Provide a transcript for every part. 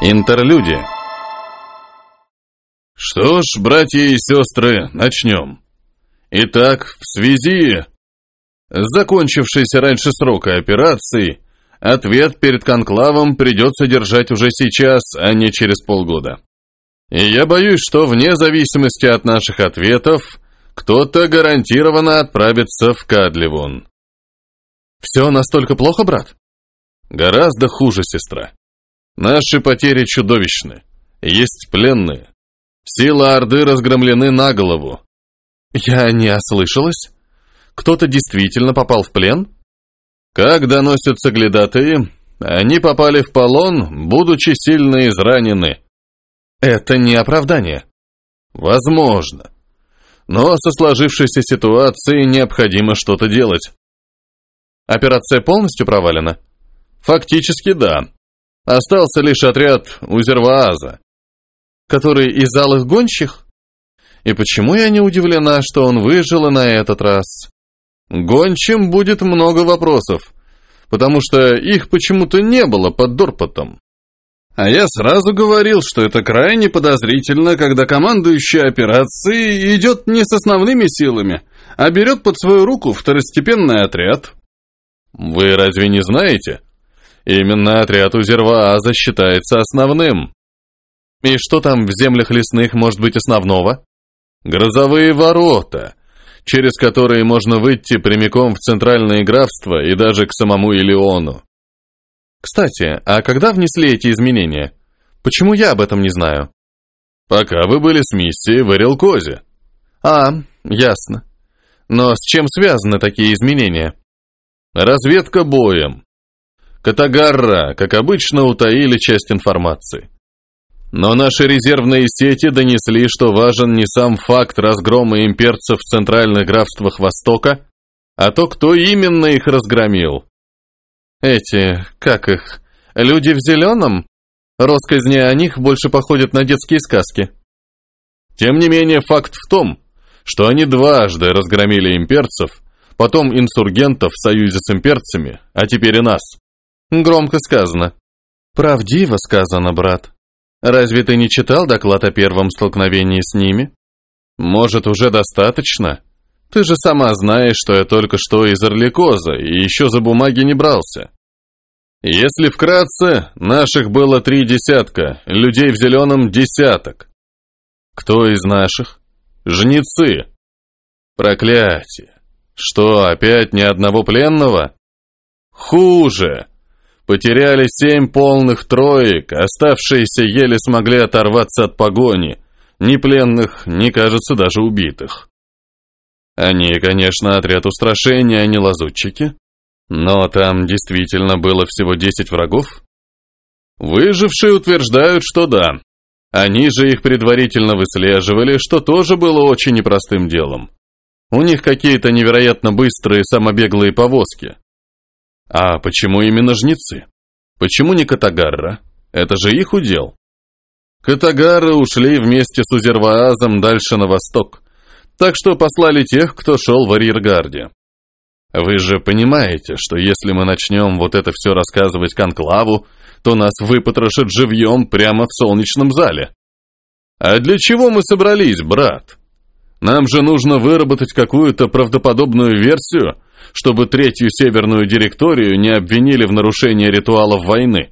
Интерлюдия. Что ж, братья и сестры, начнем. Итак, в связи с закончившейся раньше срока операцией, ответ перед конклавом придется держать уже сейчас, а не через полгода. И я боюсь, что вне зависимости от наших ответов, кто-то гарантированно отправится в Кадливун. Все настолько плохо, брат? Гораздо хуже, сестра. Наши потери чудовищны. Есть пленные. Силы Орды разгромлены на голову. Я не ослышалась? Кто-то действительно попал в плен? Как доносятся глядатые, они попали в полон, будучи сильно изранены. Это не оправдание. Возможно. Но со сложившейся ситуацией необходимо что-то делать. Операция полностью провалена? Фактически да. Остался лишь отряд Узервааза, который из алых гонщих? И почему я не удивлена, что он выжил на этот раз? Гончим будет много вопросов, потому что их почему-то не было под Дорпотом. А я сразу говорил, что это крайне подозрительно, когда командующий операцией идет не с основными силами, а берет под свою руку второстепенный отряд. Вы разве не знаете? Именно отряд Узервааза считается основным. И что там в землях лесных может быть основного? Грозовые ворота, через которые можно выйти прямиком в центральное графство и даже к самому Илеону. Кстати, а когда внесли эти изменения? Почему я об этом не знаю? Пока вы были с миссией в Эрилкозе. А, ясно. Но с чем связаны такие изменения? Разведка боем. Катагарра, как обычно, утаили часть информации. Но наши резервные сети донесли, что важен не сам факт разгрома имперцев в центральных графствах Востока, а то, кто именно их разгромил. Эти, как их, люди в зеленом? Росказни о них больше походят на детские сказки. Тем не менее, факт в том, что они дважды разгромили имперцев, потом инсургентов в союзе с имперцами, а теперь и нас. Громко сказано. Правдиво сказано, брат. Разве ты не читал доклад о первом столкновении с ними? Может, уже достаточно? Ты же сама знаешь, что я только что из Орликоза и еще за бумаги не брался. Если вкратце, наших было три десятка, людей в зеленом десяток. Кто из наших? Жнецы. Проклятие. Что, опять ни одного пленного? Хуже. Потеряли семь полных троек, оставшиеся еле смогли оторваться от погони. Ни пленных, ни, кажется, даже убитых. Они, конечно, отряд устрашения, а не лазутчики. Но там действительно было всего десять врагов? Выжившие утверждают, что да. Они же их предварительно выслеживали, что тоже было очень непростым делом. У них какие-то невероятно быстрые самобеглые повозки. А почему именно жнецы? Почему не Катагарра? Это же их удел. Катагары ушли вместе с Узерваазом дальше на восток, так что послали тех, кто шел в арьергарде. Вы же понимаете, что если мы начнем вот это все рассказывать конклаву, то нас выпотрошат живьем прямо в солнечном зале. А для чего мы собрались, брат? Нам же нужно выработать какую-то правдоподобную версию, чтобы третью северную директорию не обвинили в нарушении ритуалов войны.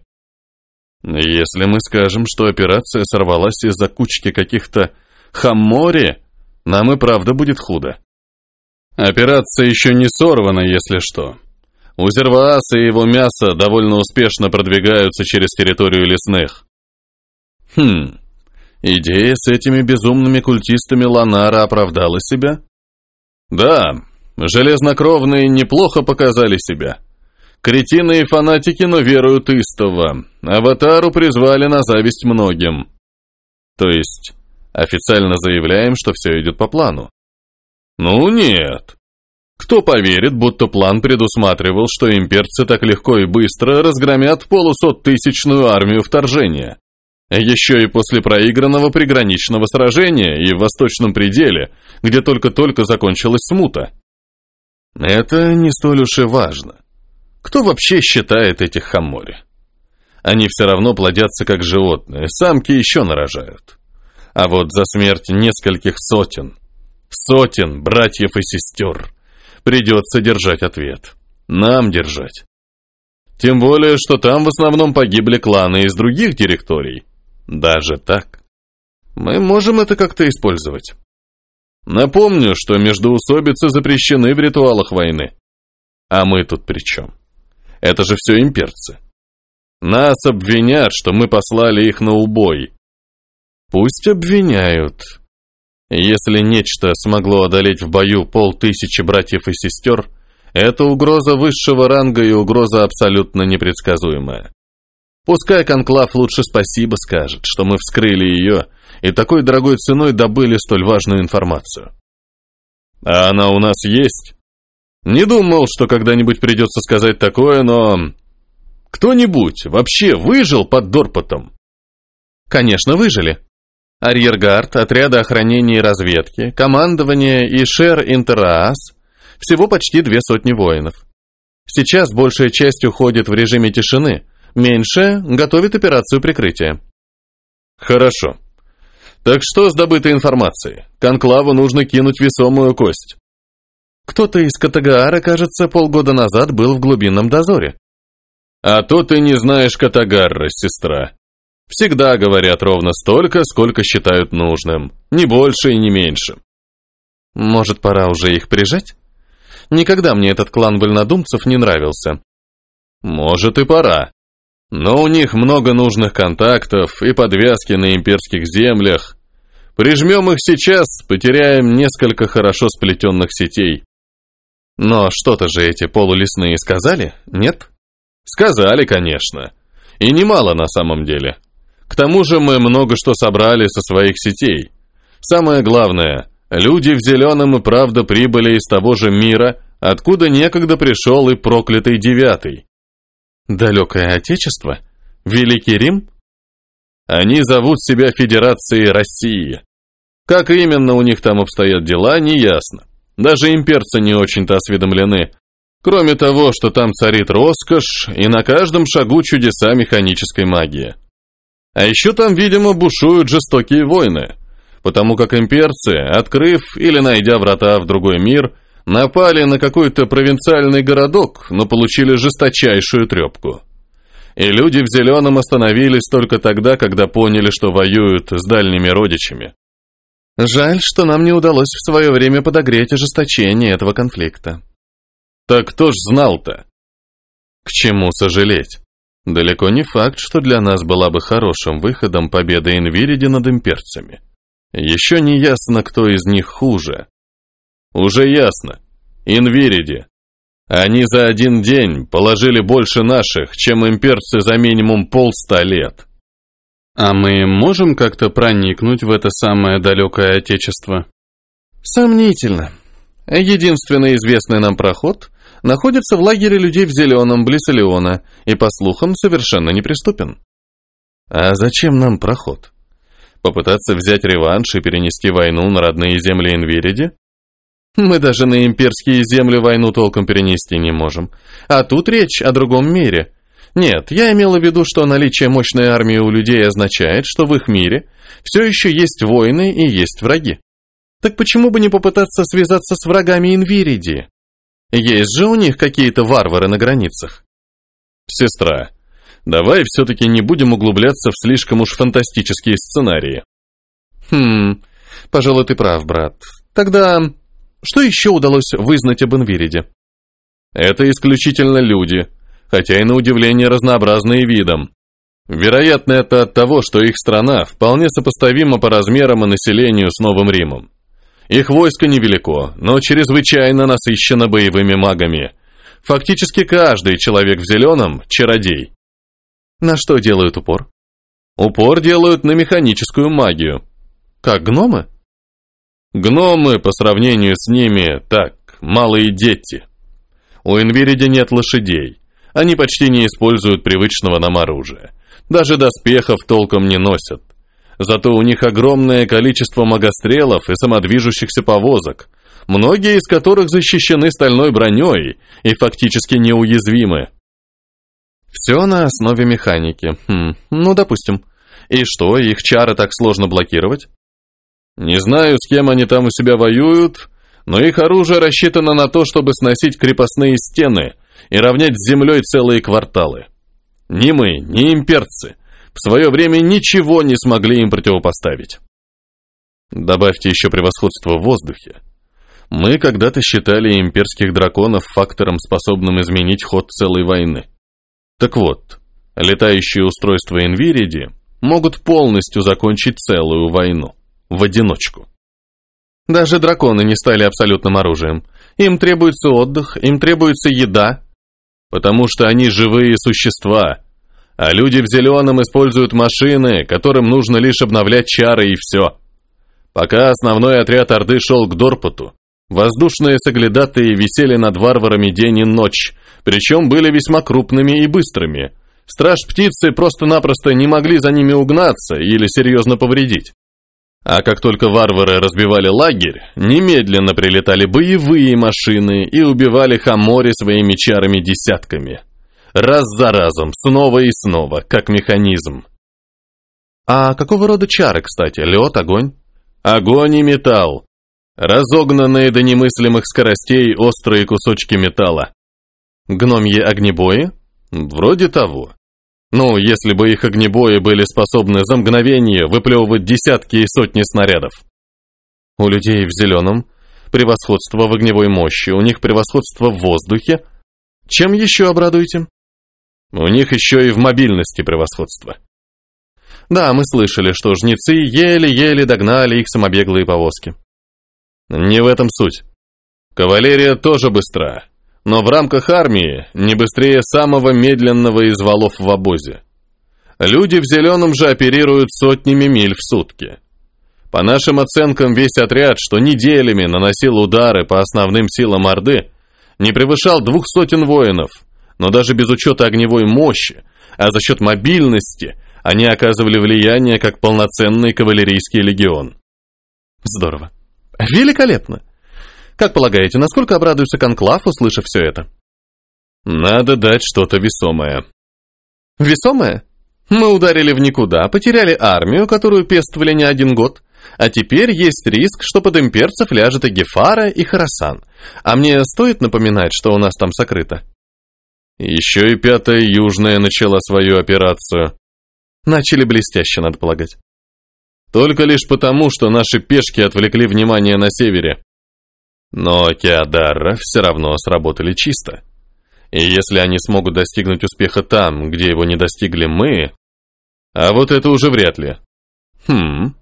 Если мы скажем, что операция сорвалась из-за кучки каких-то хамори, нам и правда будет худо. Операция еще не сорвана, если что. Узерваас и его мясо довольно успешно продвигаются через территорию лесных. Хм, идея с этими безумными культистами Ланара оправдала себя? Да, Железнокровные неплохо показали себя. Кретины и фанатики, но веруют истово. Аватару призвали на зависть многим. То есть, официально заявляем, что все идет по плану. Ну нет. Кто поверит, будто план предусматривал, что имперцы так легко и быстро разгромят полусоттысячную армию вторжения? Еще и после проигранного приграничного сражения и в Восточном пределе, где только-только закончилась смута. Это не столь уж и важно. Кто вообще считает этих хамори? Они все равно плодятся как животные, самки еще нарожают. А вот за смерть нескольких сотен, сотен братьев и сестер придется держать ответ. Нам держать. Тем более, что там в основном погибли кланы из других директорий. Даже так. Мы можем это как-то использовать. Напомню, что междоусобицы запрещены в ритуалах войны. А мы тут при чем? Это же все имперцы. Нас обвинят, что мы послали их на убой. Пусть обвиняют. Если нечто смогло одолеть в бою полтысячи братьев и сестер, это угроза высшего ранга и угроза абсолютно непредсказуемая. Пускай Конклав лучше спасибо скажет, что мы вскрыли ее и такой дорогой ценой добыли столь важную информацию. А она у нас есть. Не думал, что когда-нибудь придется сказать такое, но... Кто-нибудь вообще выжил под Дорпотом? Конечно, выжили. Арьергард, отряды охранения и разведки, командование и Шер Интераас – всего почти две сотни воинов. Сейчас большая часть уходит в режиме тишины, меньшая готовит операцию прикрытия. Хорошо. Так что с добытой информацией? Конклаву нужно кинуть весомую кость. Кто-то из Катагаара, кажется, полгода назад был в глубинном дозоре. А то ты не знаешь Катагарра, сестра. Всегда говорят ровно столько, сколько считают нужным. Не больше и не меньше. Может, пора уже их прижать? Никогда мне этот клан вольнодумцев не нравился. Может и пора. Но у них много нужных контактов и подвязки на имперских землях. Прижмем их сейчас, потеряем несколько хорошо сплетенных сетей. Но что-то же эти полулесные сказали, нет? Сказали, конечно. И немало на самом деле. К тому же мы много что собрали со своих сетей. Самое главное, люди в зеленом и правда прибыли из того же мира, откуда некогда пришел и проклятый девятый. Далекое Отечество? Великий Рим? Они зовут себя Федерацией России. Как именно у них там обстоят дела, неясно. Даже имперцы не очень-то осведомлены. Кроме того, что там царит роскошь, и на каждом шагу чудеса механической магии. А еще там, видимо, бушуют жестокие войны, потому как имперцы, открыв или найдя врата в другой мир, напали на какой-то провинциальный городок, но получили жесточайшую трепку. И люди в зеленом остановились только тогда, когда поняли, что воюют с дальними родичами. Жаль, что нам не удалось в свое время подогреть ожесточение этого конфликта. Так кто ж знал-то? К чему сожалеть? Далеко не факт, что для нас была бы хорошим выходом победа Инвириди над имперцами. Еще не ясно, кто из них хуже. Уже ясно. Инвириди. Они за один день положили больше наших, чем имперцы за минимум полста лет. А мы можем как-то проникнуть в это самое далекое отечество? Сомнительно. Единственный известный нам проход находится в лагере людей в Зеленом, близ Леона, и, по слухам, совершенно неприступен. А зачем нам проход? Попытаться взять реванш и перенести войну на родные земли Инвириди? Мы даже на имперские земли войну толком перенести не можем. А тут речь о другом мире – нет, я имела в виду, что наличие мощной армии у людей означает, что в их мире все еще есть войны и есть враги. Так почему бы не попытаться связаться с врагами Инвириди? Есть же у них какие-то варвары на границах. Сестра, давай все-таки не будем углубляться в слишком уж фантастические сценарии. Хм, пожалуй, ты прав, брат. Тогда что еще удалось вызнать об Инвириде? Это исключительно люди, хотя и на удивление разнообразные видом. Вероятно, это от того, что их страна вполне сопоставима по размерам и населению с Новым Римом. Их войско невелико, но чрезвычайно насыщено боевыми магами. Фактически каждый человек в зеленом – чародей. На что делают упор? Упор делают на механическую магию. Как гномы? Гномы, по сравнению с ними, так, малые дети. У Инвириди нет лошадей. Они почти не используют привычного нам оружия. Даже доспехов толком не носят. Зато у них огромное количество магострелов и самодвижущихся повозок, многие из которых защищены стальной броней и фактически неуязвимы. Все на основе механики. Хм, ну, допустим. И что, их чары так сложно блокировать? Не знаю, с кем они там у себя воюют, но их оружие рассчитано на то, чтобы сносить крепостные стены и равнять с землей целые кварталы. Ни мы, ни имперцы в свое время ничего не смогли им противопоставить. Добавьте еще превосходство в воздухе. Мы когда-то считали имперских драконов фактором, способным изменить ход целой войны. Так вот, летающие устройства Инвириди могут полностью закончить целую войну. В одиночку. Даже драконы не стали абсолютным оружием. Им требуется отдых, им требуется еда. Потому что они живые существа. А люди в зеленом используют машины, которым нужно лишь обновлять чары и все. Пока основной отряд Орды шел к Дорпоту, воздушные соглядатые висели над варварами день и ночь, причем были весьма крупными и быстрыми. Страж-птицы просто-напросто не могли за ними угнаться или серьезно повредить. А как только варвары разбивали лагерь, немедленно прилетали боевые машины и убивали Хамори своими чарами десятками. Раз за разом, снова и снова, как механизм. А какого рода чары, кстати? Лед, огонь? Огонь и металл. Разогнанные до немыслимых скоростей острые кусочки металла. Гномьи огнебои? Вроде того. Ну, если бы их огнебои были способны за мгновение выплевывать десятки и сотни снарядов. У людей в зеленом превосходство в огневой мощи, у них превосходство в воздухе. Чем еще обрадуете? У них еще и в мобильности превосходство. Да, мы слышали, что жнецы еле-еле догнали их самобеглые повозки. Не в этом суть. Кавалерия тоже быстра, но в рамках армии не быстрее самого медленного из валов в обозе. Люди в зеленом же оперируют сотнями миль в сутки. По нашим оценкам, весь отряд, что неделями наносил удары по основным силам Орды, не превышал двух сотен воинов, но даже без учета огневой мощи, а за счет мобильности, они оказывали влияние как полноценный кавалерийский легион. Здорово. Великолепно. Как полагаете, насколько обрадуется Конклав, услышав все это? Надо дать что-то весомое. Весомое? Мы ударили в никуда, потеряли армию, которую пестовали не один год, а теперь есть риск, что под имперцев ляжет и Гефара, и Харасан. А мне стоит напоминать, что у нас там сокрыто? Еще и пятая южная начала свою операцию. Начали блестяще, надо полагать. Только лишь потому, что наши пешки отвлекли внимание на севере. Но Кеодарра все равно сработали чисто. И если они смогут достигнуть успеха там, где его не достигли мы... А вот это уже вряд ли. Хм...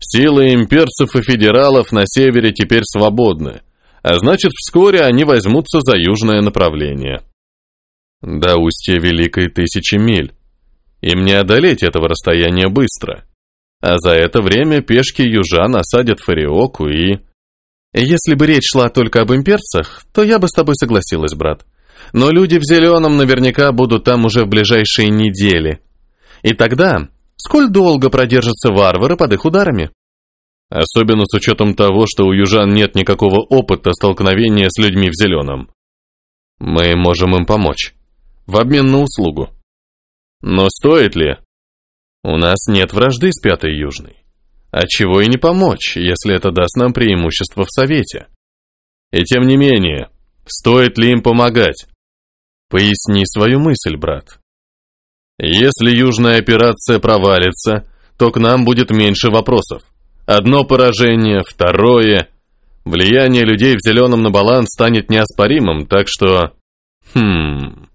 Силы имперцев и федералов на севере теперь свободны, а значит, вскоре они возьмутся за южное направление. До устья Великой Тысячи миль. Им не одолеть этого расстояния быстро. А за это время пешки южан осадят Фариоку и... Если бы речь шла только об имперцах, то я бы с тобой согласилась, брат. Но люди в зеленом наверняка будут там уже в ближайшие недели. И тогда, сколь долго продержатся варвары под их ударами? Особенно с учетом того, что у южан нет никакого опыта столкновения с людьми в зеленом. Мы можем им помочь. В обмен на услугу. Но стоит ли? У нас нет вражды с Пятой Южной. А чего и не помочь, если это даст нам преимущество в Совете. И тем не менее, стоит ли им помогать? Поясни свою мысль, брат. Если южная операция провалится, то к нам будет меньше вопросов. Одно поражение, второе. Влияние людей в зеленом на баланс станет неоспоримым, так что... Хм...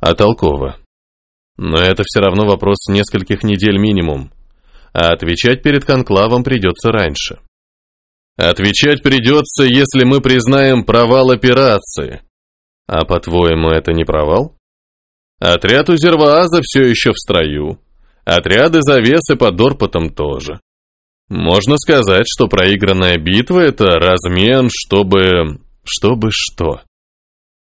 А толково. Но это все равно вопрос нескольких недель минимум а отвечать перед конклавом придется раньше. Отвечать придется, если мы признаем провал операции. А по-твоему, это не провал? Отряд у Зервааза все еще в строю. Отряды завесы под Дорпотом тоже. Можно сказать, что проигранная битва – это размен, чтобы... Чтобы что?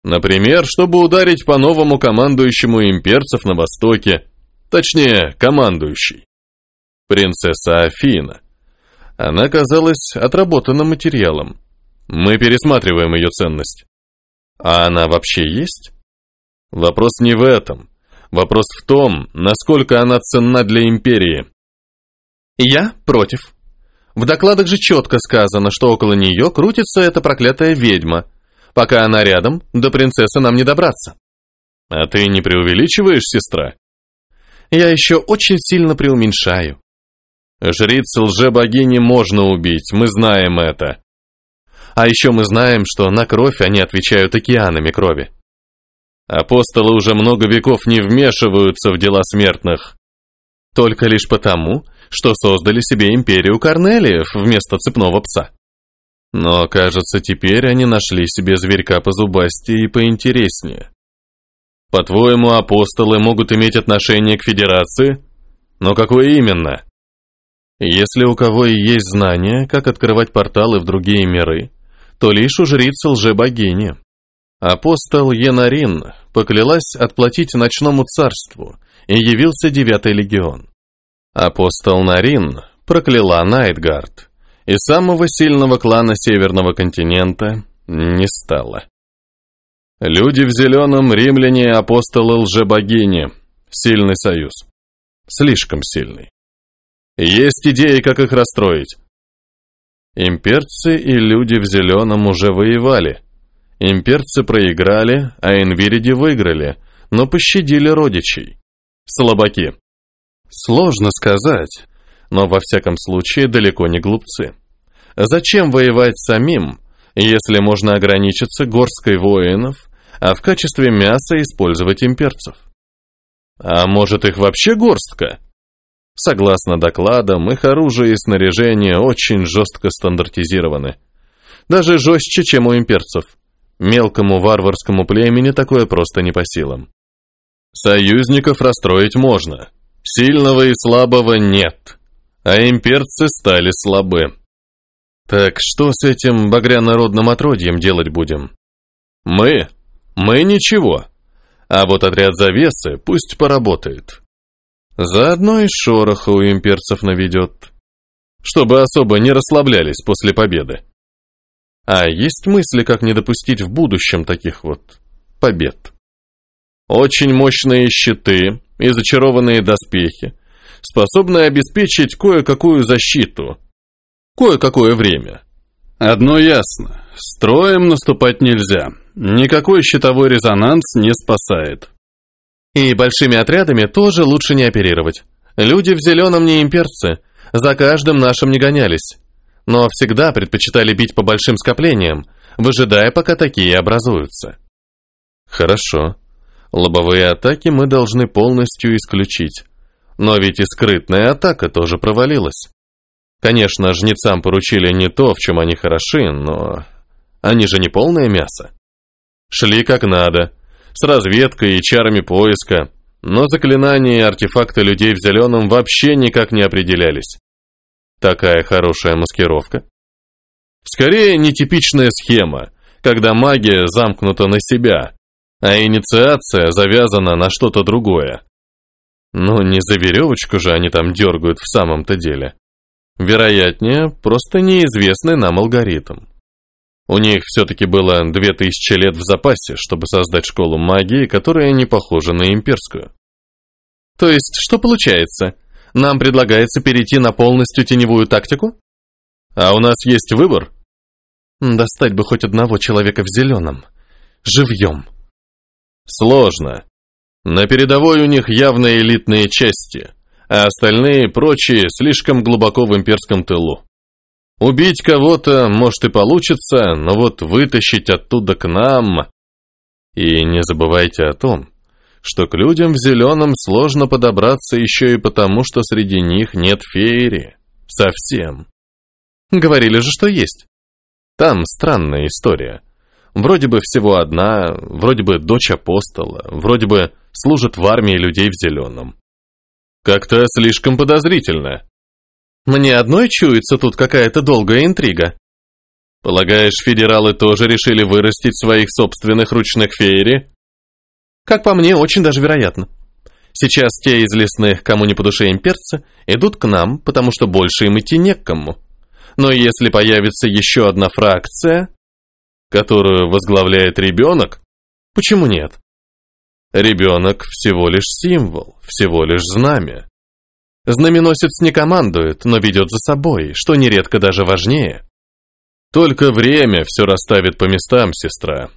Например, чтобы ударить по новому командующему имперцев на Востоке. Точнее, командующий принцесса Афина. Она казалась отработанным материалом. Мы пересматриваем ее ценность. А она вообще есть? Вопрос не в этом. Вопрос в том, насколько она ценна для империи. Я против. В докладах же четко сказано, что около нее крутится эта проклятая ведьма. Пока она рядом, до принцессы нам не добраться. А ты не преувеличиваешь, сестра? Я еще очень сильно преуменьшаю. Жриц лже-богини можно убить, мы знаем это. А еще мы знаем, что на кровь они отвечают океанами крови. Апостолы уже много веков не вмешиваются в дела смертных. Только лишь потому, что создали себе империю Корнелиев вместо цепного пса. Но, кажется, теперь они нашли себе зверька по зубасти и поинтереснее. По-твоему, апостолы могут иметь отношение к Федерации? Но какое именно? Если у кого и есть знания, как открывать порталы в другие миры, то лишь у жрицы лже-богини. Апостол Енарин поклялась отплатить ночному царству, и явился девятый легион. Апостол Нарин прокляла Найтгард, и самого сильного клана Северного континента не стало. Люди в зеленом, римляне и лжебогини. Сильный союз. Слишком сильный. Есть идеи, как их расстроить. Имперцы и люди в зеленом уже воевали. Имперцы проиграли, а инвириди выиграли, но пощадили родичей. Слабаки. Сложно сказать, но во всяком случае далеко не глупцы. Зачем воевать самим, если можно ограничиться горсткой воинов, а в качестве мяса использовать имперцев? А может их вообще горстка? Согласно докладам, их оружие и снаряжение очень жестко стандартизированы. Даже жестче, чем у имперцев. Мелкому варварскому племени такое просто не по силам. Союзников расстроить можно. Сильного и слабого нет. А имперцы стали слабы. Так что с этим багрянородным отродьем делать будем? Мы? Мы ничего. А вот отряд завесы пусть поработает. Заодно и шороха у имперцев наведет. Чтобы особо не расслаблялись после победы. А есть мысли, как не допустить в будущем таких вот побед? Очень мощные щиты и зачарованные доспехи, способные обеспечить кое-какую защиту. Кое-какое время. Одно ясно. Строем наступать нельзя. Никакой щитовой резонанс не спасает. И большими отрядами тоже лучше не оперировать. Люди в зеленом не имперцы, за каждым нашим не гонялись но всегда предпочитали бить по большим скоплениям, выжидая, пока такие образуются. Хорошо. Лобовые атаки мы должны полностью исключить. Но ведь и скрытная атака тоже провалилась. Конечно, жнецам поручили не то, в чем они хороши, но... Они же не полное мясо. Шли как надо, с разведкой и чарами поиска, но заклинания и артефакты людей в зеленом вообще никак не определялись. Такая хорошая маскировка. Скорее, нетипичная схема, когда магия замкнута на себя, а инициация завязана на что-то другое. Но не за веревочку же они там дергают в самом-то деле. Вероятнее, просто неизвестный нам алгоритм. У них все-таки было две тысячи лет в запасе, чтобы создать школу магии, которая не похожа на имперскую. То есть, что получается? Нам предлагается перейти на полностью теневую тактику? А у нас есть выбор? Достать бы хоть одного человека в зеленом. Живьем. Сложно. На передовой у них явно элитные части, а остальные прочие слишком глубоко в имперском тылу. Убить кого-то, может, и получится, но вот вытащить оттуда к нам... И не забывайте о том, что к людям в зеленом сложно подобраться еще и потому, что среди них нет феери. Совсем. Говорили же, что есть. Там странная история. Вроде бы всего одна, вроде бы дочь апостола, вроде бы служит в армии людей в зеленом. Как-то слишком подозрительно. Мне одной чуется тут какая-то долгая интрига. Полагаешь, федералы тоже решили вырастить своих собственных ручных феери? Как по мне, очень даже вероятно. Сейчас те из лесных, кому не по душе имперцы, идут к нам, потому что больше им идти не к кому. Но если появится еще одна фракция, которую возглавляет ребенок, почему нет? Ребенок всего лишь символ, всего лишь знамя. Знаменосец не командует, но ведет за собой, что нередко даже важнее. Только время все расставит по местам, сестра.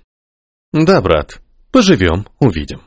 Да, брат, поживем, увидим.